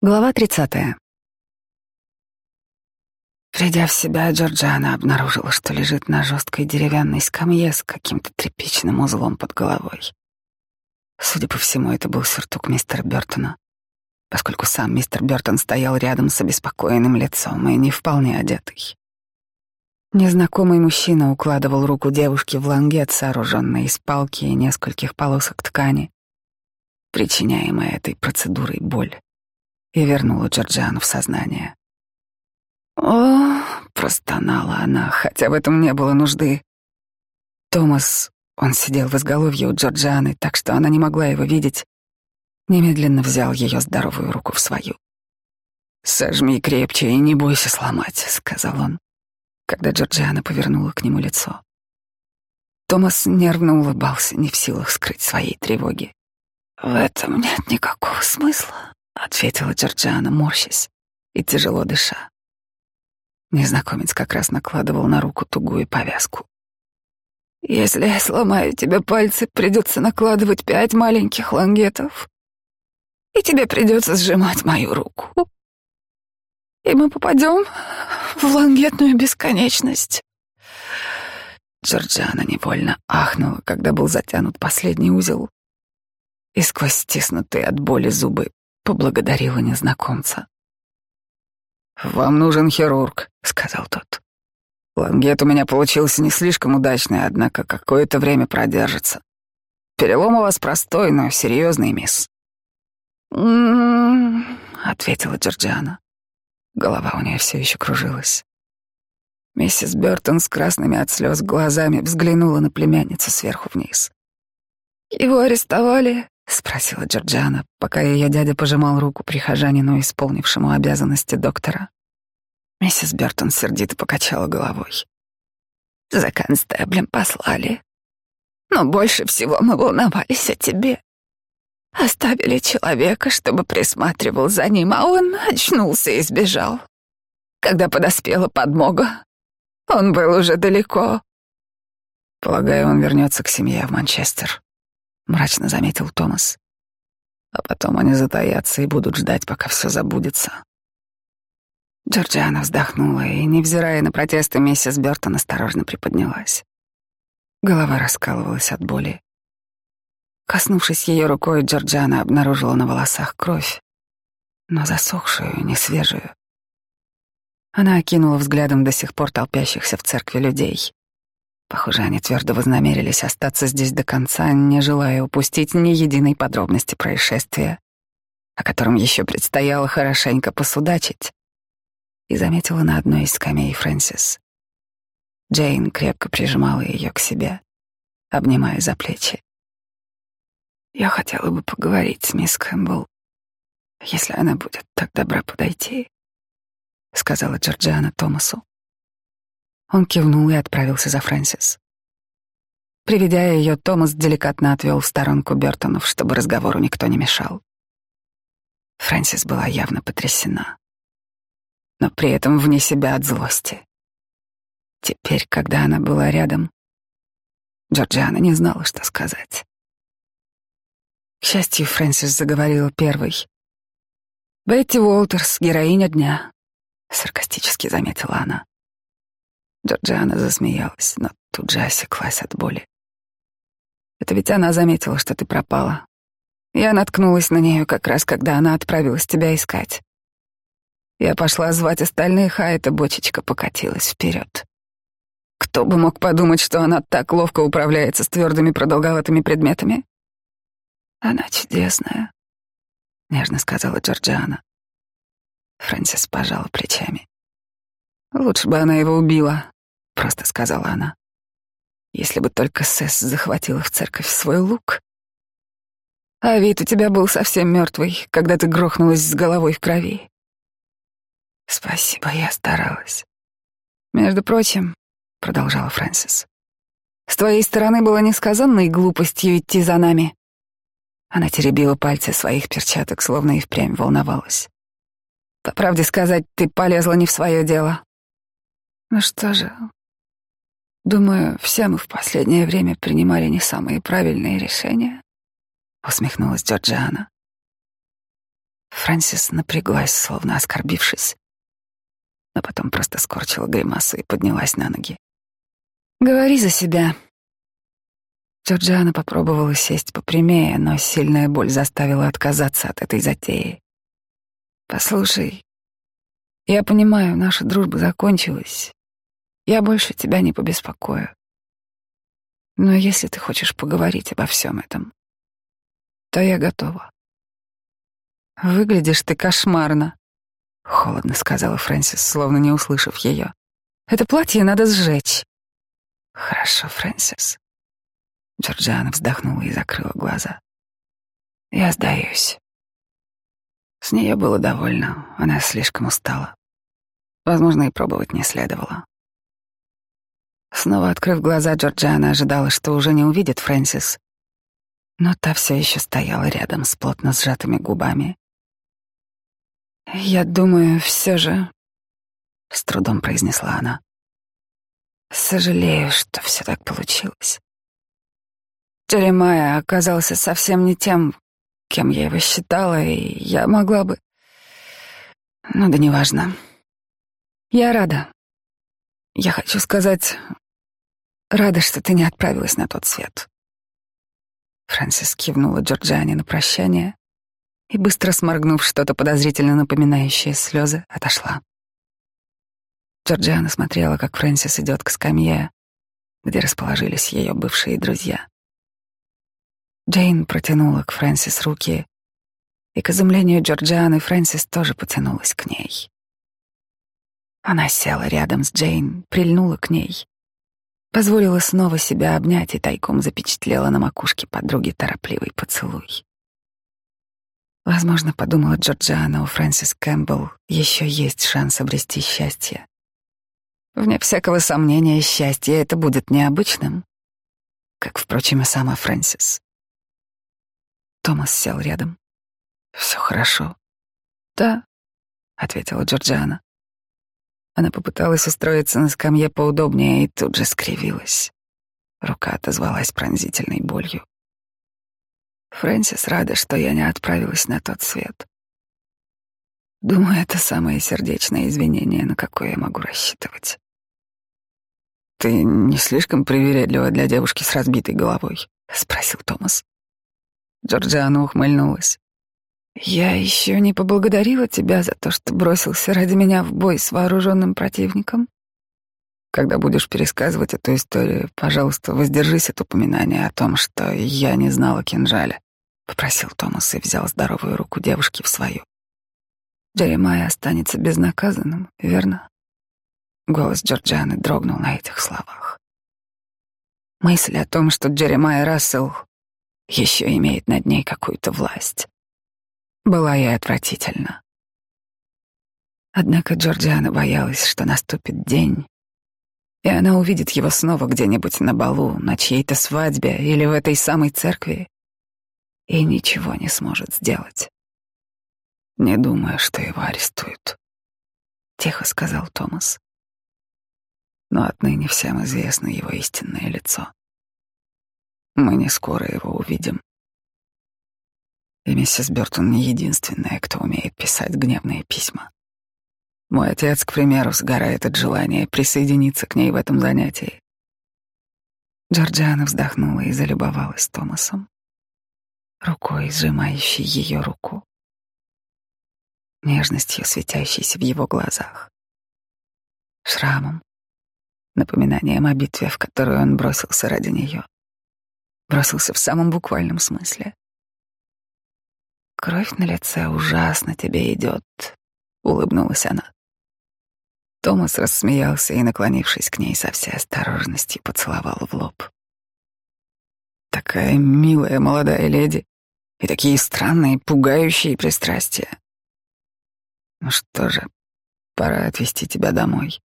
Глава 30. Придя в себя, Джорджиана обнаружила, что лежит на жесткой деревянной скамье с каким-то тряпичным узлом под головой. Судя по всему, это был сюртук мистера Бертона, поскольку сам мистер Бертон стоял рядом с обеспокоенным лицом и не вполне одетый. Незнакомый мужчина укладывал руку девушки в лангет, сооруженный из палки и нескольких полосок ткани, причиняемая этой процедурой боль и вернула Джорджиану в сознание. «О!» — простонала она, хотя в этом не было нужды. Томас, он сидел в изголовье у Джорджианы, так что она не могла его видеть, немедленно взял ее здоровую руку в свою. «Сожми крепче и не бойся сломать», — сказал он, когда Джорджиана повернула к нему лицо. Томас нервно улыбался, не в силах скрыть своей тревоги. «В этом нет никакого смысла», ответила Джорджиана, морщась и тяжело дыша. Незнакомец как раз накладывал на руку тугую повязку. «Если я сломаю тебе пальцы, придется накладывать пять маленьких лангетов, и тебе придется сжимать мою руку. И мы попадем в лангетную бесконечность». Джорджиана невольно ахнула, когда был затянут последний узел, и сквозь стиснутые от боли зубы поблагодарила незнакомца. «Вам нужен хирург», — сказал тот. «Лангет у меня получился не слишком удачный, однако какое-то время продержится. Перелом у вас простой, но серьезный, мисс». «М-м-м», ответила Джорджиана. Голова у нее все еще кружилась. Миссис Бертон с красными от слез глазами взглянула на племянницу сверху вниз. «Его арестовали — спросила Джорджиана, пока ее дядя пожимал руку прихожанину, исполнившему обязанности доктора. Миссис Бертон сердито покачала головой. «За констеблем послали. Но больше всего мы волновались о тебе. Оставили человека, чтобы присматривал за ним, а он очнулся и сбежал. Когда подоспела подмога, он был уже далеко. Полагаю, он вернется к семье в Манчестер мрачно заметил Томас. А потом они затаятся и будут ждать, пока все забудется. Джорджиана вздохнула и, невзирая на протесты, миссис Бертон осторожно приподнялась. Голова раскалывалась от боли. Коснувшись ее рукой, Джорджиана обнаружила на волосах кровь, но засохшую, не свежую. Она окинула взглядом до сих пор толпящихся в церкви людей. Похоже, они твердо вознамерились остаться здесь до конца, не желая упустить ни единой подробности происшествия, о котором еще предстояло хорошенько посудачить. И заметила на одной из скамей Фрэнсис. Джейн крепко прижимала ее к себе, обнимая за плечи. «Я хотела бы поговорить с мисс Кэмпбелл, если она будет так добра подойти», — сказала Джорджиана Томасу. Он кивнул и отправился за Фрэнсис. Приведя ее, Томас деликатно отвел в сторонку Бертонов, чтобы разговору никто не мешал. Фрэнсис была явно потрясена, но при этом вне себя от злости. Теперь, когда она была рядом, Джорджиана не знала, что сказать. К счастью, Фрэнсис заговорила первой. «Бетти Уолтерс, героиня дня», — саркастически заметила она. Джорджиана засмеялась, но тут же осеклась от боли. Это ведь она заметила, что ты пропала. Я наткнулась на нее как раз, когда она отправилась тебя искать. Я пошла звать остальных, а эта бочечка покатилась вперед. Кто бы мог подумать, что она так ловко управляется с твердыми продолговатыми предметами? Она чудесная, нежно сказала Джорджиана. Фрэнсис пожала плечами. Лучше бы она его убила, просто сказала она. Если бы только Сэс захватила в церковь свой лук. А вид у тебя был совсем мертвый, когда ты грохнулась с головой в крови. Спасибо, я старалась. Между прочим, продолжала Фрэнсис, с твоей стороны было несказанной глупостью идти за нами. Она теребила пальцы своих перчаток, словно и впрямь волновалась. По правде сказать, ты полезла не в свое дело. Ну что же, думаю, все мы в последнее время принимали не самые правильные решения, усмехнулась Джорджиана. Фрэнсис напряглась, словно оскорбившись, но потом просто скорчила гримасу и поднялась на ноги. «Говори за себя». Джорджиана попробовала сесть попрямее, но сильная боль заставила отказаться от этой затеи. «Послушай, я понимаю, наша дружба закончилась. Я больше тебя не побеспокою. Но если ты хочешь поговорить обо всем этом, то я готова. Выглядишь ты кошмарно, холодно сказала Фрэнсис, словно не услышав ее. Это платье надо сжечь. Хорошо, Фрэнсис. Джорджиана вздохнула и закрыла глаза. Я сдаюсь. С нее было довольно, она слишком устала. Возможно, и пробовать не следовало. Снова открыв глаза, Джорджиана ожидала, что уже не увидит Фрэнсис, но та все еще стояла рядом с плотно сжатыми губами. «Я думаю, все же...» — с трудом произнесла она. «Сожалею, что все так получилось. Джеремайя оказался совсем не тем, кем я его считала, и я могла бы... Ну да неважно. Я рада. Я хочу сказать, рада, что ты не отправилась на тот свет. Фрэнсис кивнула Джорджиане на прощание и, быстро сморгнув что-то подозрительно напоминающее слезы, отошла. Джорджиана смотрела, как Фрэнсис идет к скамье, где расположились ее бывшие друзья. Джейн протянула к Фрэнсис руки, и к изумлению Джорджианы Фрэнсис тоже потянулась к ней. Она села рядом с Джейн, прильнула к ней Позволила снова себя обнять и тайком запечатлела на макушке подруги торопливый поцелуй. Возможно, подумала Джорджиана, у Фрэнсис Кэмпбелл еще есть шанс обрести счастье. Вне всякого сомнения, счастье это будет необычным, как, впрочем, и сама Фрэнсис. Томас сел рядом. Все хорошо. Да, ответила Джорджиана. Она попыталась устроиться на скамье поудобнее и тут же скривилась. Рука отозвалась пронзительной болью. Фрэнсис рада, что я не отправилась на тот свет. Думаю, это самое сердечное извинение, на какое я могу рассчитывать. «Ты не слишком привередлива для девушки с разбитой головой?» — спросил Томас. Джорджиана ухмыльнулась. Я еще не поблагодарила тебя за то, что бросился ради меня в бой с вооруженным противником. Когда будешь пересказывать эту историю, пожалуйста, воздержись от упоминания о том, что я не знала кинжаля, попросил Томас и взял здоровую руку девушки в свою. Джеремайя останется безнаказанным, верно? Голос Джорджианы дрогнул на этих словах. Мысль о том, что Джеремайя Рассел еще имеет над ней какую-то власть, была ей отвратительна. Однако Джорджиана боялась, что наступит день, и она увидит его снова где-нибудь на балу, на чьей-то свадьбе или в этой самой церкви, и ничего не сможет сделать. «Не думаю, что его арестуют», — тихо сказал Томас. «Но отныне всем известно его истинное лицо. Мы не скоро его увидим. И миссис Бёртон не единственная, кто умеет писать гневные письма. Мой отец, к примеру, сгорает от желания присоединиться к ней в этом занятии. Джорджиана вздохнула и залюбовалась Томасом, рукой, сжимающей ее руку, нежностью, светящейся в его глазах, шрамом, напоминанием о битве, в которую он бросился ради нее. Бросился в самом буквальном смысле. Кровь на лице ужасно тебе идет, улыбнулась она. Томас рассмеялся и, наклонившись к ней со всей осторожностью, поцеловал в лоб. Такая милая молодая леди и такие странные, пугающие пристрастия. Ну что же, пора отвезти тебя домой.